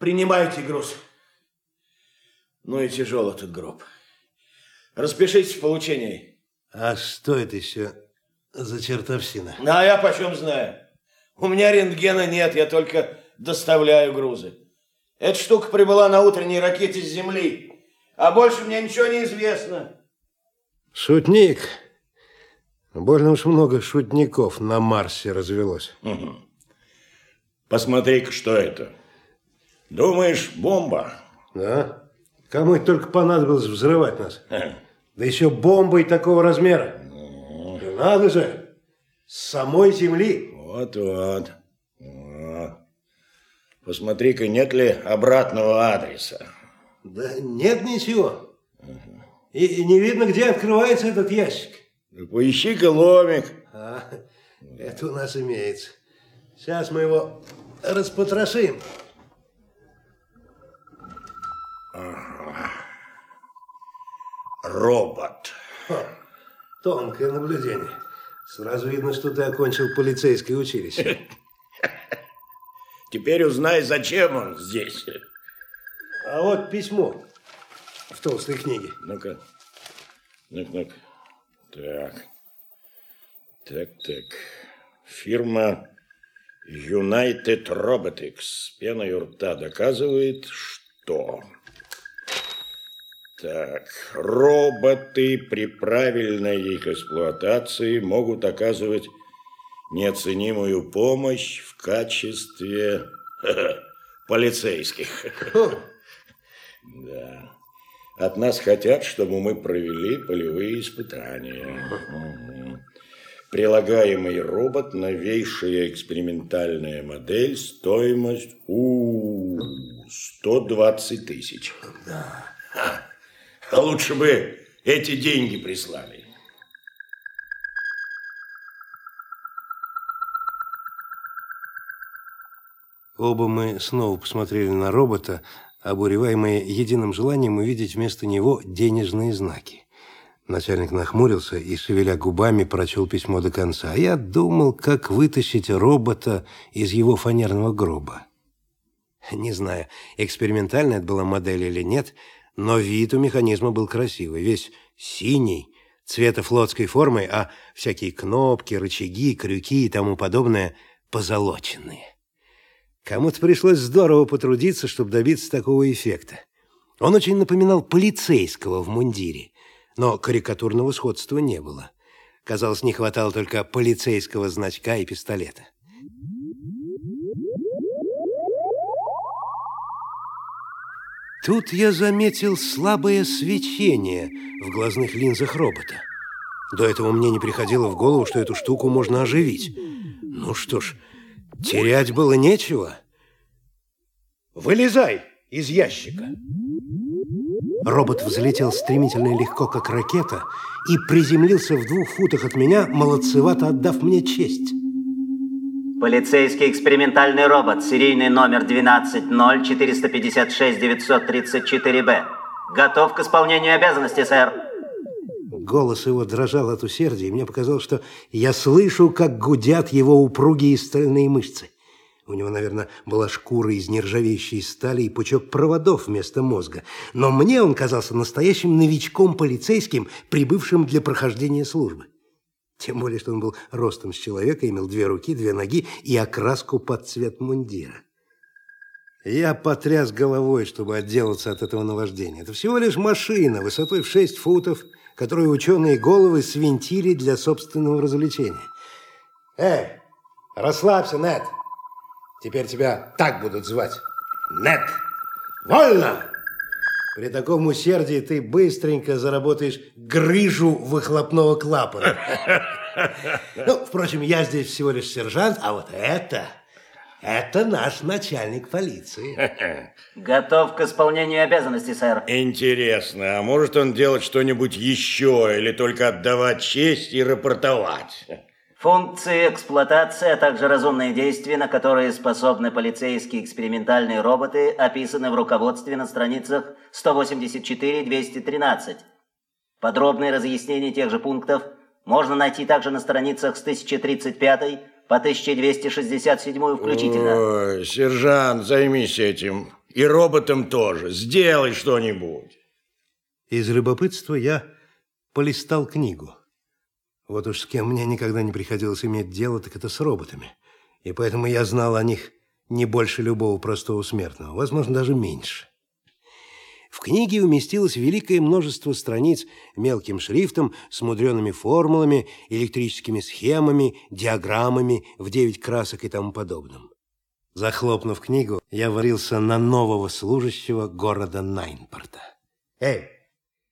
Принимайте груз. Ну и тяжелый этот гроб. Распишитесь в получении. А что это еще за чертовщина? А я почем знаю. У меня рентгена нет, я только доставляю грузы. Эта штука прибыла на утренней ракете с Земли. А больше мне ничего не известно. Шутник. Больно уж много шутников на Марсе развелось. Угу. Посмотри-ка, что это. Думаешь, бомба? Да. Кому это только понадобилось взрывать нас? Да еще бомбой такого размера. Да надо же. С самой земли. Вот-вот. Посмотри-ка, нет ли обратного адреса. Да нет ничего. И, и не видно, где открывается этот ящик. Да поищи-ка ломик. А, это у нас имеется. Сейчас мы его распотрошим. Робот. Ха, тонкое наблюдение. Сразу видно, что ты окончил полицейское училище. Теперь узнай, зачем он здесь. А вот письмо в толстой книге. Ну-ка. Ну-ка, Так. Так, так. Фирма United Robotics пеной у рта доказывает, что... Так, роботы при правильной их эксплуатации могут оказывать неоценимую помощь в качестве полицейских. Да. От нас хотят, чтобы мы провели полевые испытания. Прилагаемый робот, новейшая экспериментальная модель, стоимость у 120 тысяч. Да. А лучше бы эти деньги прислали. Оба мы снова посмотрели на робота, обуреваемые единым желанием увидеть вместо него денежные знаки. Начальник нахмурился и, шевеля губами, прочел письмо до конца. Я думал, как вытащить робота из его фанерного гроба. Не знаю, экспериментальная это была модель или нет, но вид у механизма был красивый, весь синий, цвета флотской формы, а всякие кнопки, рычаги, крюки и тому подобное позолоченные. Кому-то пришлось здорово потрудиться, чтобы добиться такого эффекта. Он очень напоминал полицейского в мундире, но карикатурного сходства не было. Казалось, не хватало только полицейского значка и пистолета. Тут я заметил слабое свечение в глазных линзах робота. До этого мне не приходило в голову, что эту штуку можно оживить. Ну что ж, терять было нечего. Вылезай из ящика. Робот взлетел стремительно и легко, как ракета, и приземлился в двух футах от меня, молодцевато отдав мне честь. Полицейский экспериментальный робот, серийный номер 120456-934-Б. Готов к исполнению обязанностей, сэр. Голос его дрожал от усердия, и мне показалось, что я слышу, как гудят его упругие стальные мышцы. У него, наверное, была шкура из нержавеющей стали и пучок проводов вместо мозга. Но мне он казался настоящим новичком-полицейским, прибывшим для прохождения службы. Тем более, что он был ростом с человека, имел две руки, две ноги и окраску под цвет мундира. Я потряс головой, чтобы отделаться от этого наваждения. Это всего лишь машина высотой в 6 футов, которую ученые головы свинтили для собственного развлечения. Эй, расслабься, Нед. Теперь тебя так будут звать. Нед. Вольно! При таком усердии ты быстренько заработаешь грыжу выхлопного клапана. Ну, впрочем, я здесь всего лишь сержант, а вот это Это наш начальник полиции. Готов к исполнению обязанностей, сэр. Интересно, а может он делать что-нибудь еще или только отдавать честь и рапортовать? Функции эксплуатации, а также разумные действия, на которые способны полицейские экспериментальные роботы, описаны в руководстве на страницах 184-213. Подробные разъяснения тех же пунктов можно найти также на страницах с 1035 по 1267 включительно. Ой, сержант, займись этим. И роботом тоже. Сделай что-нибудь. Из любопытства я полистал книгу. Вот уж с кем мне никогда не приходилось иметь дело, так это с роботами. И поэтому я знал о них не больше любого простого смертного, возможно, даже меньше. В книге уместилось великое множество страниц мелким шрифтом с мудреными формулами, электрическими схемами, диаграммами в девять красок и тому подобным. Захлопнув книгу, я варился на нового служащего города Найнпорта. «Эй,